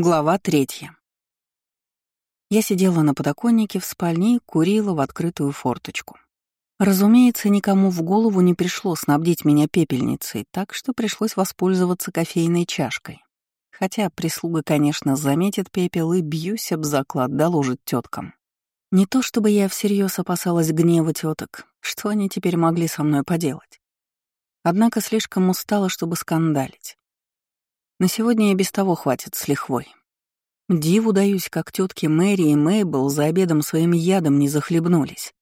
Глава третья. Я сидела на подоконнике в спальне и курила в открытую форточку. Разумеется, никому в голову не пришло снабдить меня пепельницей, так что пришлось воспользоваться кофейной чашкой. Хотя прислуга, конечно, заметит пепел и бьюсь об заклад, доложит теткам. Не то чтобы я всерьез опасалась гнева теток, что они теперь могли со мной поделать. Однако слишком устала, чтобы скандалить. На сегодня и без того хватит с лихвой. Диву даюсь, как тетки Мэри и Мейбл за обедом своим ядом не захлебнулись.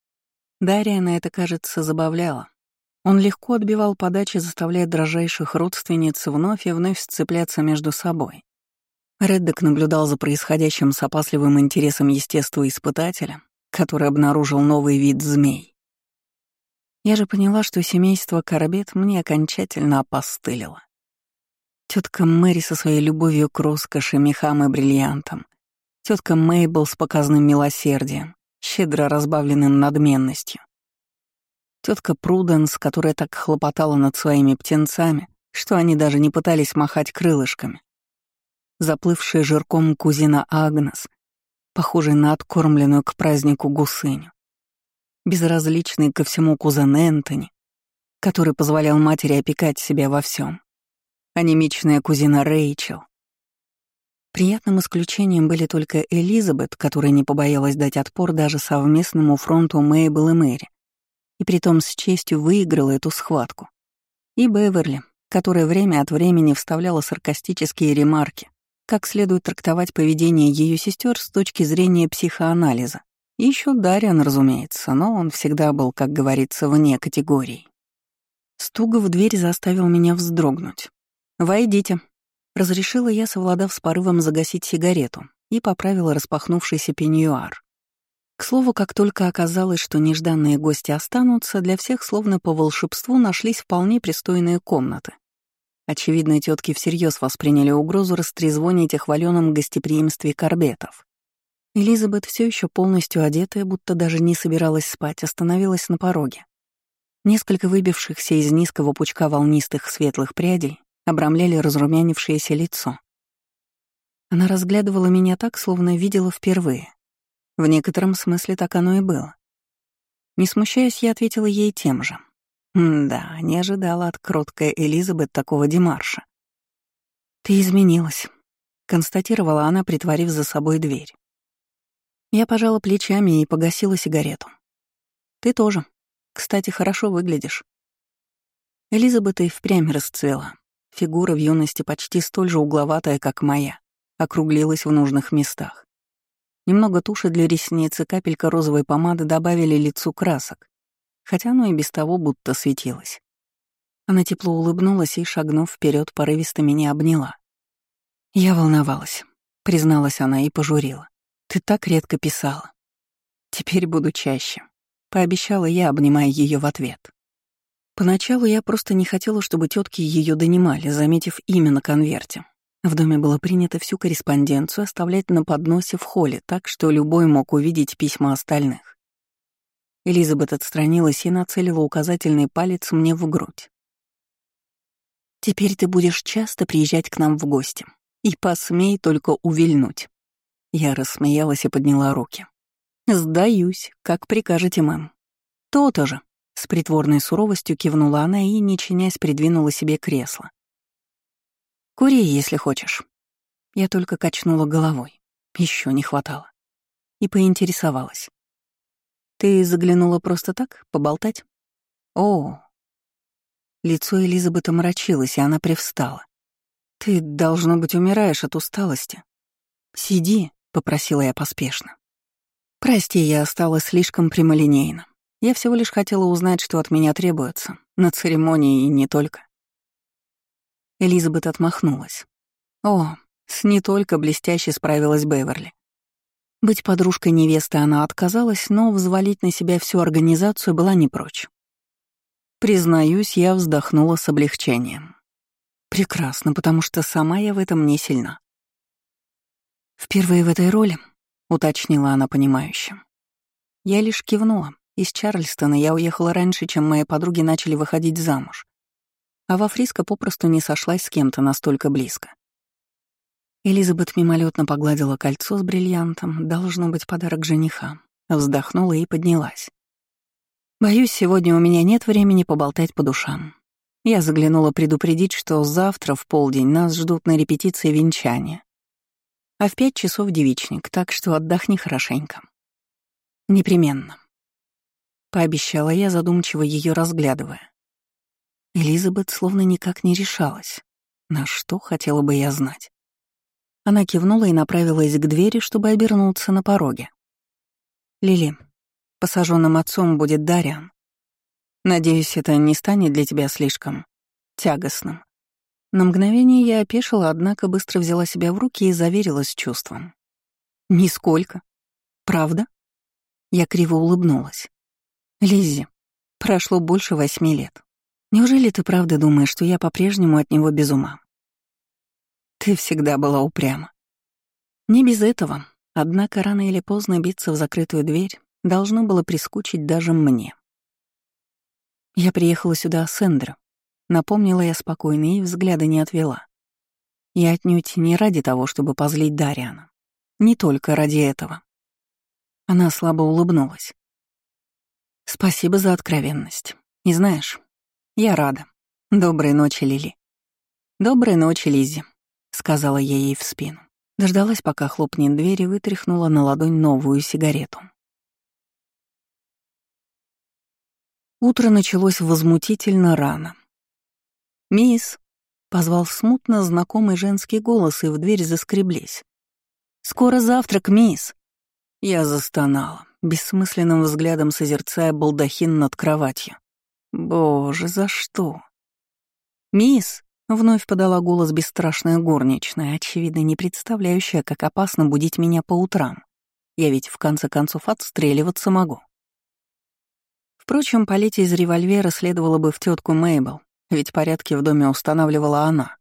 Дарья на это, кажется, забавляла. Он легко отбивал подачи, заставляя дрожайших родственниц вновь и вновь сцепляться между собой. Реддок наблюдал за происходящим с опасливым интересом естествоиспытателя, который обнаружил новый вид змей. Я же поняла, что семейство Корбет мне окончательно опостылило. Тетка Мэри со своей любовью к роскоши, мехам и бриллиантам. Тетка Мейбл с показным милосердием, щедро разбавленным надменностью. Тетка Пруденс, которая так хлопотала над своими птенцами, что они даже не пытались махать крылышками. Заплывшая жирком кузина Агнес, похожая на откормленную к празднику гусыню. Безразличный ко всему кузен Энтони, который позволял матери опекать себя во всем анемичная кузина Рэйчел. Приятным исключением были только Элизабет, которая не побоялась дать отпор даже совместному фронту Мейбл и Мэри, и притом с честью выиграла эту схватку, и Беверли, которая время от времени вставляла саркастические ремарки, как следует трактовать поведение ее сестер с точки зрения психоанализа. И еще Дариан, разумеется, но он всегда был, как говорится, вне категорий. Стуга в дверь заставил меня вздрогнуть. «Войдите», — разрешила я, совладав с порывом загасить сигарету, и поправила распахнувшийся пеньюар. К слову, как только оказалось, что нежданные гости останутся, для всех словно по волшебству нашлись вполне пристойные комнаты. Очевидно, тетки всерьез восприняли угрозу растрезвонить о хваленном гостеприимстве корбетов. Элизабет, все еще полностью одетая, будто даже не собиралась спать, остановилась на пороге. Несколько выбившихся из низкого пучка волнистых светлых прядей обрамляли разрумянившееся лицо. Она разглядывала меня так, словно видела впервые. В некотором смысле так оно и было. Не смущаясь, я ответила ей тем же. да, не ожидала от кроткой Элизабет такого демарша. «Ты изменилась», — констатировала она, притворив за собой дверь. Я пожала плечами и погасила сигарету. «Ты тоже. Кстати, хорошо выглядишь». Элизабет и впрямь расцвела. Фигура в юности почти столь же угловатая, как моя, округлилась в нужных местах. Немного туши для ресниц и капелька розовой помады добавили лицу красок, хотя оно и без того будто светилось. Она тепло улыбнулась и, шагнув вперед, порывисто меня обняла. Я волновалась, призналась она и пожурила. Ты так редко писала. Теперь буду чаще. Пообещала я, обнимая ее в ответ. Поначалу я просто не хотела, чтобы тетки ее донимали, заметив имя на конверте. В доме было принято всю корреспонденцию оставлять на подносе в холле, так что любой мог увидеть письма остальных. Элизабет отстранилась и нацелила указательный палец мне в грудь. «Теперь ты будешь часто приезжать к нам в гости. И посмей только увильнуть». Я рассмеялась и подняла руки. «Сдаюсь, как прикажете, мэм». «То-то же», с притворной суровостью кивнула она и, не чинясь, придвинула себе кресло. «Кури, если хочешь». Я только качнула головой. Еще не хватало. И поинтересовалась. «Ты заглянула просто так, поболтать?» «О!» Лицо Элизабета мрачилось, и она привстала. «Ты, должно быть, умираешь от усталости». «Сиди», — попросила я поспешно. «Прости, я осталась слишком прямолинейна. Я всего лишь хотела узнать, что от меня требуется, на церемонии и не только. Элизабет отмахнулась. О, с не только блестяще справилась Беверли. Быть подружкой невесты она отказалась, но взвалить на себя всю организацию была не прочь. Признаюсь, я вздохнула с облегчением. Прекрасно, потому что сама я в этом не сильна. «Впервые в этой роли», — уточнила она понимающе. Я лишь кивнула, из Чарльстона я уехала раньше, чем мои подруги начали выходить замуж. А во Фриско попросту не сошлась с кем-то настолько близко. Элизабет мимолетно погладила кольцо с бриллиантом, должно быть подарок жениха, вздохнула и поднялась. «Боюсь, сегодня у меня нет времени поболтать по душам. Я заглянула предупредить, что завтра в полдень нас ждут на репетиции венчания. А в пять часов девичник, так что отдохни хорошенько. Непременно. Пообещала я, задумчиво ее разглядывая. Элизабет словно никак не решалась. На что хотела бы я знать? Она кивнула и направилась к двери, чтобы обернуться на пороге. «Лили, посаженным отцом будет Дариан. Надеюсь, это не станет для тебя слишком тягостным. На мгновение я опешила, однако быстро взяла себя в руки и заверилась чувством. «Нисколько. Правда?» Я криво улыбнулась. «Лиззи, прошло больше восьми лет. Неужели ты правда думаешь, что я по-прежнему от него без ума?» «Ты всегда была упряма». «Не без этого. Однако рано или поздно биться в закрытую дверь должно было прискучить даже мне. Я приехала сюда с Эндро. Напомнила я спокойно и взгляда не отвела. И отнюдь не ради того, чтобы позлить Дариана. Не только ради этого. Она слабо улыбнулась. Спасибо за откровенность. И знаешь, я рада. Доброй ночи, Лили. Доброй ночи, Лизи, сказала я ей в спину. Дождалась, пока хлопнет дверь и вытряхнула на ладонь новую сигарету. Утро началось возмутительно рано. «Мисс!» — позвал смутно знакомый женский голос, и в дверь заскреблись. «Скоро завтрак, мисс!» Я застонала, бессмысленным взглядом созерцая балдахин над кроватью. «Боже, за что?» «Мисс!» — вновь подала голос бесстрашная горничная, очевидно, не представляющая, как опасно будить меня по утрам. Я ведь в конце концов отстреливаться могу. Впрочем, полить из револьвера следовало бы в тетку Мейбл, ведь порядки в доме устанавливала она.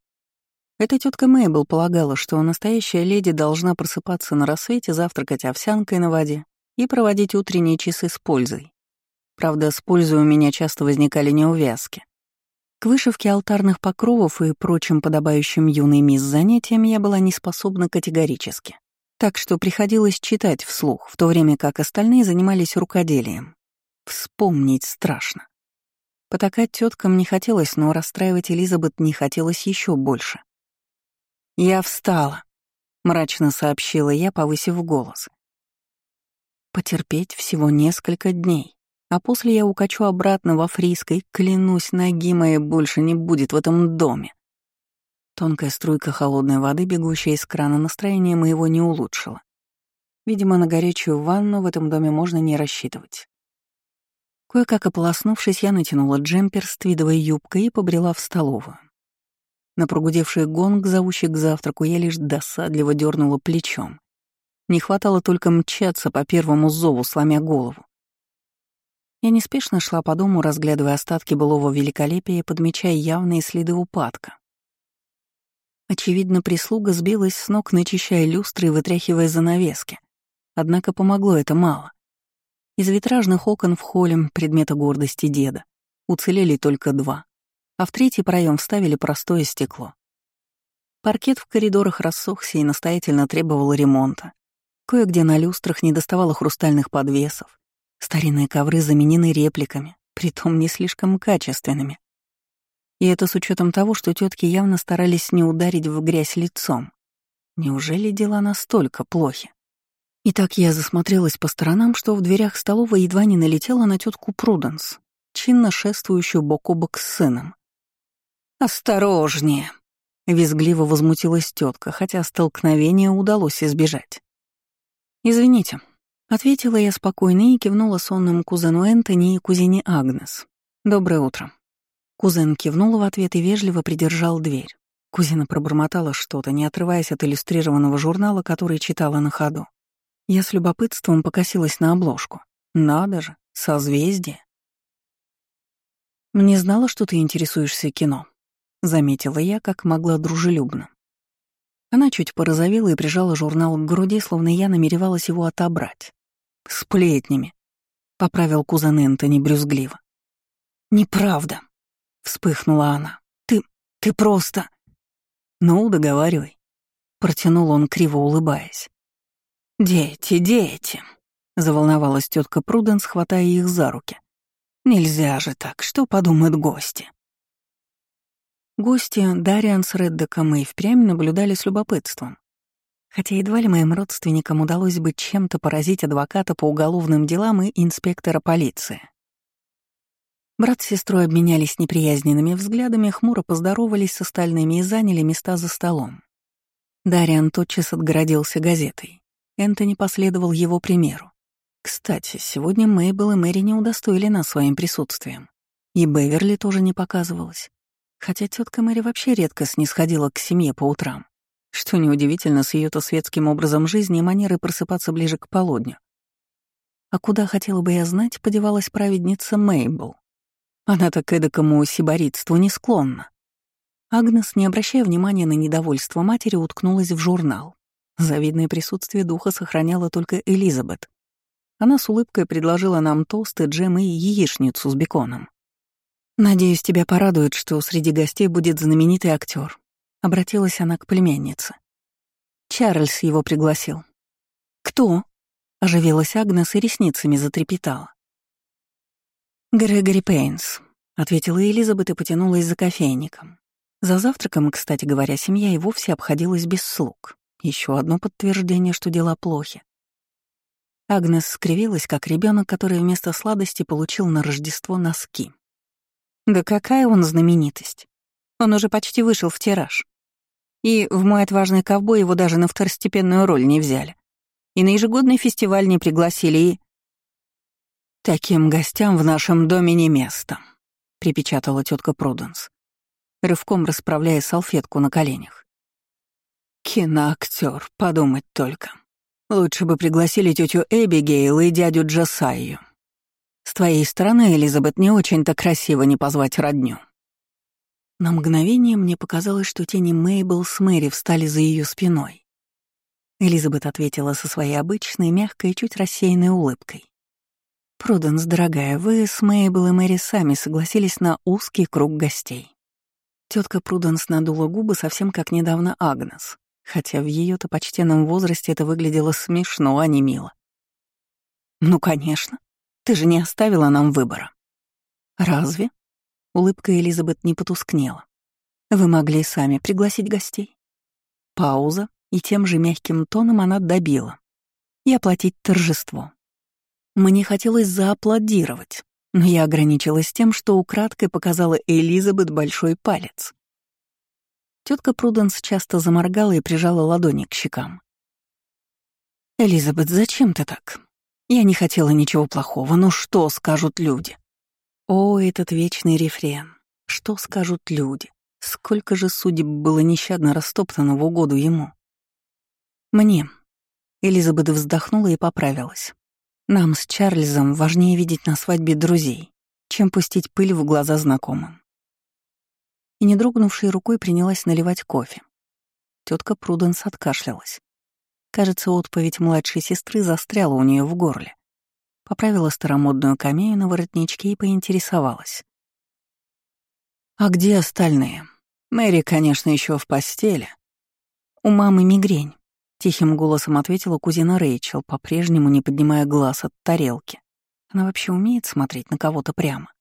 Эта тетка Мейбл полагала, что настоящая леди должна просыпаться на рассвете, завтракать овсянкой на воде и проводить утренние часы с пользой. Правда, с пользой у меня часто возникали неувязки. К вышивке алтарных покровов и прочим подобающим юной мисс занятиям я была не способна категорически. Так что приходилось читать вслух, в то время как остальные занимались рукоделием. Вспомнить страшно. Потакать теткам не хотелось, но расстраивать Элизабет не хотелось еще больше. «Я встала», — мрачно сообщила я, повысив голос. «Потерпеть всего несколько дней, а после я укачу обратно во Фриской, клянусь, ноги моей больше не будет в этом доме». Тонкая струйка холодной воды, бегущая из крана, настроение моего не улучшила. Видимо, на горячую ванну в этом доме можно не рассчитывать. Кое-как ополоснувшись, я натянула джемпер с твидовой юбкой и побрела в столовую. На прогудевший гонг, зовущий к завтраку, я лишь досадливо дернула плечом. Не хватало только мчаться по первому зову, сломя голову. Я неспешно шла по дому, разглядывая остатки былого великолепия и подмечая явные следы упадка. Очевидно, прислуга сбилась с ног, начищая люстры и вытряхивая занавески. Однако помогло это мало. Из витражных окон в холле предмета гордости деда уцелели только два, а в третий проем вставили простое стекло. Паркет в коридорах рассохся и настоятельно требовал ремонта. Кое-где на люстрах не доставало хрустальных подвесов. Старинные ковры заменены репликами, притом не слишком качественными. И это с учетом того, что тетки явно старались не ударить в грязь лицом. Неужели дела настолько плохи? И так я засмотрелась по сторонам, что в дверях столовой едва не налетела на тетку Пруденс, чинно шествующую бок о бок с сыном. «Осторожнее!» — визгливо возмутилась тетка, хотя столкновения удалось избежать. «Извините», — ответила я спокойно и кивнула сонным кузену Энтони и кузине Агнес. «Доброе утро». Кузен кивнул в ответ и вежливо придержал дверь. Кузина пробормотала что-то, не отрываясь от иллюстрированного журнала, который читала на ходу. Я с любопытством покосилась на обложку. Надо же, созвездие. «Не знала, что ты интересуешься кино», — заметила я, как могла дружелюбно. Она чуть порозовела и прижала журнал к груди, словно я намеревалась его отобрать. «Сплетнями», — поправил кузен Энтони брюзгливо. «Неправда», — вспыхнула она. «Ты... ты просто...» «Ну, договаривай». протянул он, криво улыбаясь. «Дети, дети!» — заволновалась тетка Пруденс, хватая их за руки. «Нельзя же так, что подумают гости?» Гости Дариан с Реддеком и впрямь наблюдали с любопытством. Хотя едва ли моим родственникам удалось бы чем-то поразить адвоката по уголовным делам и инспектора полиции. Брат с сестрой обменялись неприязненными взглядами, хмуро поздоровались с остальными и заняли места за столом. Дариан тотчас отгородился газетой. Энтони последовал его примеру. Кстати, сегодня Мейбл и Мэри не удостоили нас своим присутствием. И Беверли тоже не показывалась. Хотя тетка Мэри вообще редко снисходила к семье по утрам. Что неудивительно с ее то светским образом жизни и манерой просыпаться ближе к полудню. А куда, хотела бы я знать, подевалась праведница Мейбл. Она так эдакому сиборитству не склонна. Агнес, не обращая внимания на недовольство матери, уткнулась в журнал. Завидное присутствие духа сохраняла только Элизабет. Она с улыбкой предложила нам тосты, джем и яичницу с беконом. «Надеюсь, тебя порадует, что среди гостей будет знаменитый актер. обратилась она к племяннице. Чарльз его пригласил. «Кто?» — оживилась Агнес и ресницами затрепетала. «Грегори Пейнс», — ответила Элизабет и потянулась за кофейником. За завтраком, кстати говоря, семья и вовсе обходилась без слуг. Еще одно подтверждение, что дела плохи. Агнес скривилась, как ребенок, который вместо сладости получил на Рождество носки. Да какая он знаменитость. Он уже почти вышел в тираж. И в мой отважный ковбой его даже на второстепенную роль не взяли. И на ежегодный фестиваль не пригласили, и... «Таким гостям в нашем доме не место», — припечатала тетка Пруденс, рывком расправляя салфетку на коленях. «Киноактер, подумать только. Лучше бы пригласили тетю Эбигейл и дядю Джасайю. С твоей стороны, Элизабет, не очень-то красиво не позвать родню». На мгновение мне показалось, что тени Мейбл с Мэри встали за ее спиной. Элизабет ответила со своей обычной, мягкой, чуть рассеянной улыбкой. «Пруденс, дорогая, вы с Мейбл и Мэри сами согласились на узкий круг гостей». Тетка Пруденс надула губы совсем как недавно Агнес, хотя в ее то почтенном возрасте это выглядело смешно, а не мило. «Ну, конечно. Ты же не оставила нам выбора». «Разве?» Улыбка Элизабет не потускнела. «Вы могли сами пригласить гостей?» Пауза, и тем же мягким тоном она добила. «И оплатить торжество». Мне хотелось зааплодировать, но я ограничилась тем, что украдкой показала Элизабет большой палец. Тетка Пруденс часто заморгала и прижала ладони к щекам. «Элизабет, зачем ты так? Я не хотела ничего плохого, но что скажут люди?» О, этот вечный рефрен. Что скажут люди? Сколько же судеб было нещадно растоптано в угоду ему? Мне. Элизабет вздохнула и поправилась. Нам с Чарльзом важнее видеть на свадьбе друзей, чем пустить пыль в глаза знакомым. И не дрогнувшей рукой принялась наливать кофе. Тетка Пруденс откашлялась. Кажется, отповедь младшей сестры застряла у нее в горле. Поправила старомодную камею на воротничке и поинтересовалась. «А где остальные? Мэри, конечно, еще в постели. У мамы мигрень. Тихим голосом ответила кузина Рэйчел, по-прежнему не поднимая глаз от тарелки. Она вообще умеет смотреть на кого-то прямо.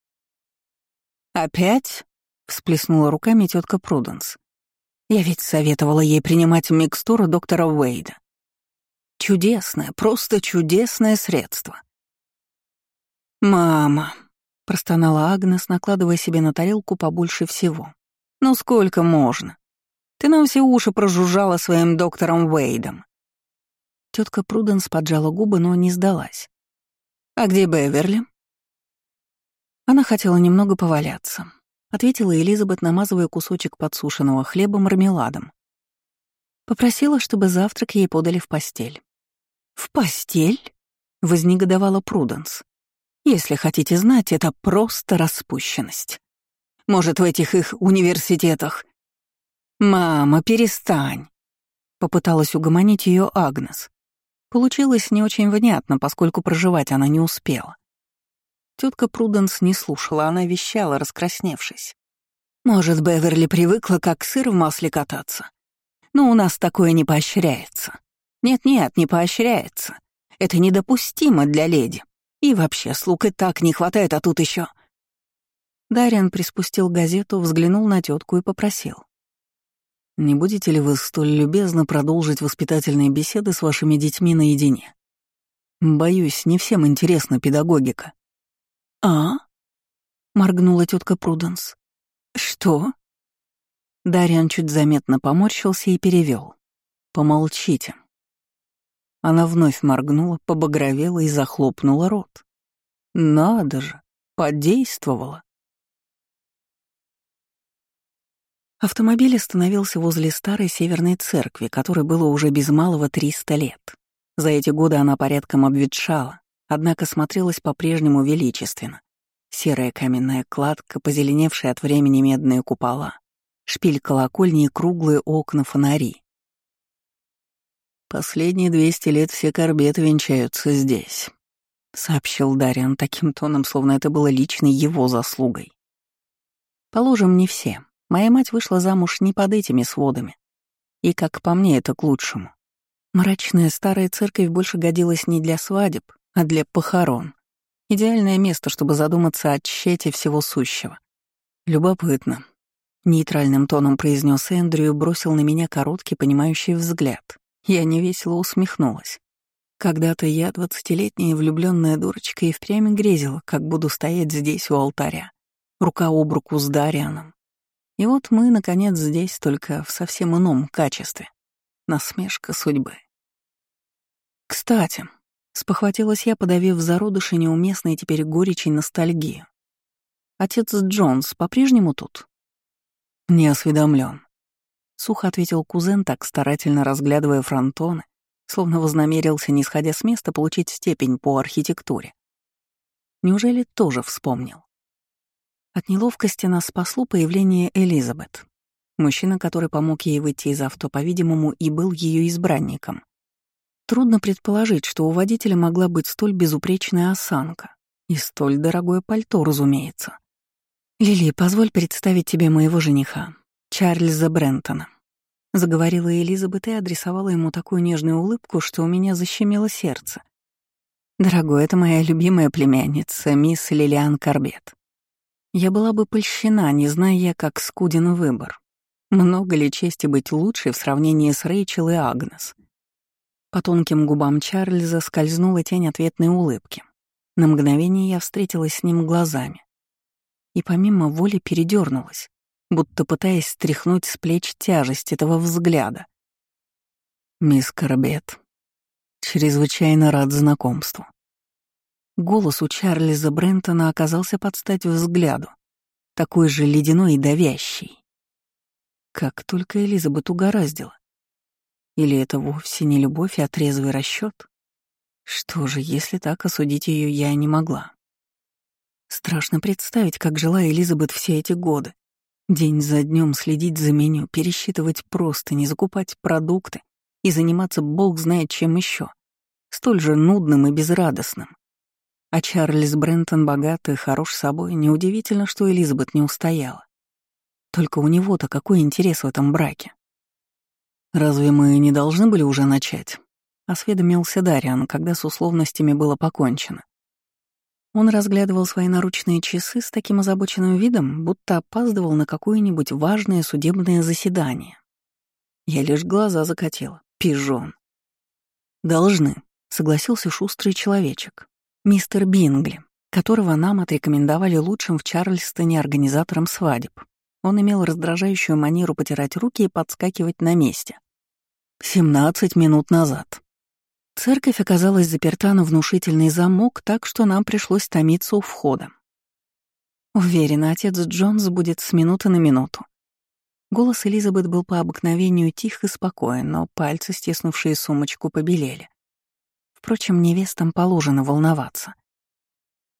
«Опять?» — всплеснула руками тетка Пруденс. «Я ведь советовала ей принимать микстуру доктора Уэйда. Чудесное, просто чудесное средство. «Мама», — простонала Агнес, накладывая себе на тарелку побольше всего. «Ну сколько можно? Ты нам все уши прожужжала своим доктором Уэйдом». Тетка Пруденс поджала губы, но не сдалась. «А где Беверли?» Она хотела немного поваляться, ответила Элизабет, намазывая кусочек подсушенного хлеба мармеладом. Попросила, чтобы завтрак ей подали в постель. «В постель?» — вознегодовала Пруденс. «Если хотите знать, это просто распущенность. Может, в этих их университетах «Мама, перестань!» — попыталась угомонить ее Агнес. Получилось не очень внятно, поскольку проживать она не успела. Тетка Пруденс не слушала, она вещала, раскрасневшись. «Может, Беверли привыкла, как сыр в масле кататься. Но у нас такое не поощряется. Нет-нет, не поощряется. Это недопустимо для леди. И вообще, слуг и так не хватает, а тут еще. Дариан приспустил газету, взглянул на тетку и попросил. «Не будете ли вы столь любезно продолжить воспитательные беседы с вашими детьми наедине? Боюсь, не всем интересна педагогика». «А?» — моргнула тетка Пруденс. «Что?» Дариан чуть заметно поморщился и перевел. «Помолчите». Она вновь моргнула, побагровела и захлопнула рот. «Надо же, подействовала». Автомобиль остановился возле старой северной церкви, которой было уже без малого 300 лет. За эти годы она порядком обветшала, однако смотрелась по-прежнему величественно. Серая каменная кладка, позеленевшие от времени медные купола, шпиль колокольни и круглые окна фонари. «Последние двести лет все корбеты венчаются здесь», — сообщил Дариан таким тоном, словно это было личной его заслугой. «Положим, не все. Моя мать вышла замуж не под этими сводами. И, как по мне, это к лучшему. Мрачная старая церковь больше годилась не для свадеб, а для похорон. Идеальное место, чтобы задуматься о тщете всего сущего. Любопытно. Нейтральным тоном произнес Эндрю и бросил на меня короткий, понимающий взгляд. Я невесело усмехнулась. Когда-то я, двадцатилетняя влюбленная дурочка, и впрямь грезила, как буду стоять здесь у алтаря, рука об руку с Дарианом, и вот мы, наконец, здесь только в совсем ином качестве. Насмешка судьбы. Кстати, спохватилась я, подавив в зародыше неуместной теперь горечь и ностальгию. Отец Джонс по-прежнему тут? Не осведомлен. Сухо ответил кузен, так старательно разглядывая фронтоны, словно вознамерился, не сходя с места, получить степень по архитектуре. Неужели тоже вспомнил? От неловкости нас спасло появление Элизабет. Мужчина, который помог ей выйти из авто, по-видимому, и был ее избранником. Трудно предположить, что у водителя могла быть столь безупречная осанка и столь дорогое пальто, разумеется. «Лили, позволь представить тебе моего жениха, Чарльза Брентона», — заговорила Элизабет и адресовала ему такую нежную улыбку, что у меня защемило сердце. «Дорогой, это моя любимая племянница, мисс Лилиан Корбет. Я была бы польщена, не зная, как скуден выбор. Много ли чести быть лучшей в сравнении с Рэйчел и Агнес? По тонким губам Чарльза скользнула тень ответной улыбки. На мгновение я встретилась с ним глазами. И помимо воли передернулась, будто пытаясь стряхнуть с плеч тяжесть этого взгляда. «Мисс Корбет, чрезвычайно рад знакомству. Голос у Чарльза Брентона оказался под стать взгляду, такой же ледяной и давящий. Как только Элизабет угораздила. Или это вовсе не любовь, а трезвый расчет? Что же, если так осудить ее я не могла? Страшно представить, как жила Элизабет все эти годы. День за днем следить за меню, пересчитывать просто, не закупать продукты и заниматься бог знает чем еще, столь же нудным и безрадостным. А Чарльз Брентон богат и хорош собой, неудивительно, что Элизабет не устояла. Только у него-то какой интерес в этом браке? «Разве мы не должны были уже начать?» — осведомился Дариан, когда с условностями было покончено. Он разглядывал свои наручные часы с таким озабоченным видом, будто опаздывал на какое-нибудь важное судебное заседание. Я лишь глаза закатила. Пижон. «Должны», — согласился шустрый человечек мистер Бингли, которого нам отрекомендовали лучшим в Чарльстоне организатором свадеб. Он имел раздражающую манеру потирать руки и подскакивать на месте. «Семнадцать минут назад». Церковь оказалась заперта на внушительный замок, так что нам пришлось томиться у входа. Уверена, отец Джонс будет с минуты на минуту. Голос Элизабет был по обыкновению тих и спокоен, но пальцы, стиснувшие сумочку, побелели. Впрочем, невестам положено волноваться.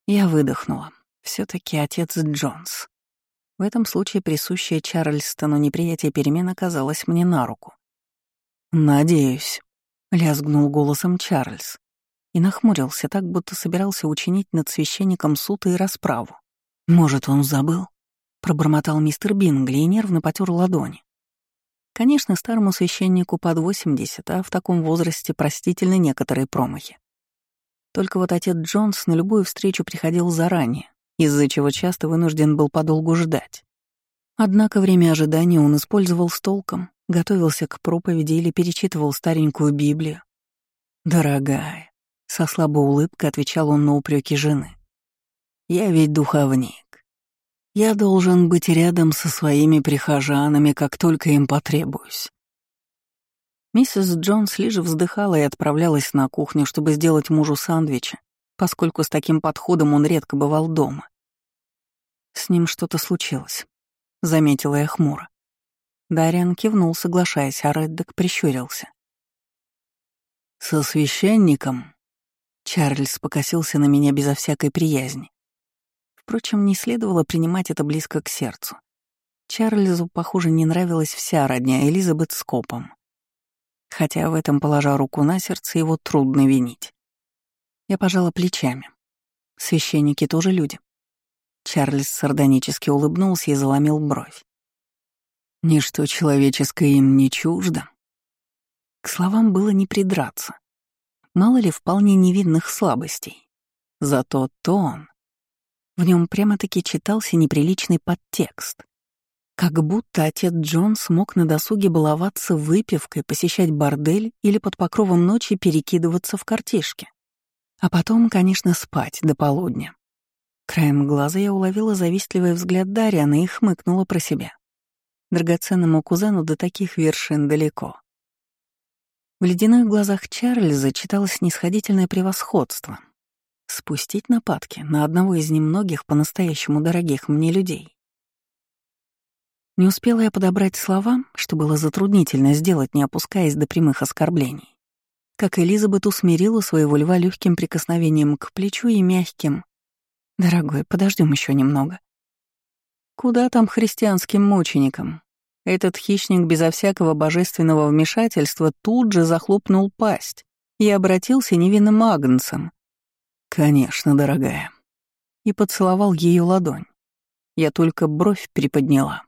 Я выдохнула. все таки отец Джонс. В этом случае присущее Чарльстону неприятие перемен оказалось мне на руку. «Надеюсь», — лязгнул голосом Чарльз и нахмурился так, будто собирался учинить над священником суд и расправу. «Может, он забыл?» — пробормотал мистер Бингли и нервно потер ладони. Конечно, старому священнику под 80, а в таком возрасте простительны некоторые промахи. Только вот отец Джонс на любую встречу приходил заранее, из-за чего часто вынужден был подолгу ждать. Однако время ожидания он использовал с толком, готовился к проповеди или перечитывал старенькую Библию. «Дорогая», — со слабой улыбкой отвечал он на упреки жены, — «я ведь духовник. Я должен быть рядом со своими прихожанами, как только им потребуюсь». Миссис Джонс лишь вздыхала и отправлялась на кухню, чтобы сделать мужу сандвичи, поскольку с таким подходом он редко бывал дома. С ним что-то случилось, заметила я хмуро. Дариан кивнул, соглашаясь, а Реддок прищурился. «Со священником?» Чарльз покосился на меня безо всякой приязни. Впрочем, не следовало принимать это близко к сердцу. Чарльзу, похоже, не нравилась вся родня Элизабет с копом. Хотя в этом, положа руку на сердце, его трудно винить. Я пожала плечами. Священники тоже люди. Чарльз сардонически улыбнулся и заломил бровь. Ничто человеческое им не чуждо. К словам было не придраться. Мало ли вполне невинных слабостей. Зато тон... В нем прямо-таки читался неприличный подтекст. Как будто отец Джон смог на досуге баловаться выпивкой, посещать бордель или под покровом ночи перекидываться в картишки. А потом, конечно, спать до полудня. Краем глаза я уловила завистливый взгляд Дарьяна и хмыкнула про себя. Драгоценному кузену до таких вершин далеко. В ледяных глазах Чарльза читалось снисходительное превосходство. Спустить нападки на одного из немногих по-настоящему дорогих мне людей. Не успела я подобрать слова, что было затруднительно сделать, не опускаясь до прямых оскорблений как Элизабет усмирила своего льва легким прикосновением к плечу и мягким «Дорогой, подождем еще немного». Куда там христианским мученикам? Этот хищник безо всякого божественного вмешательства тут же захлопнул пасть и обратился невинным агнцем. «Конечно, дорогая». И поцеловал ее ладонь. Я только бровь приподняла.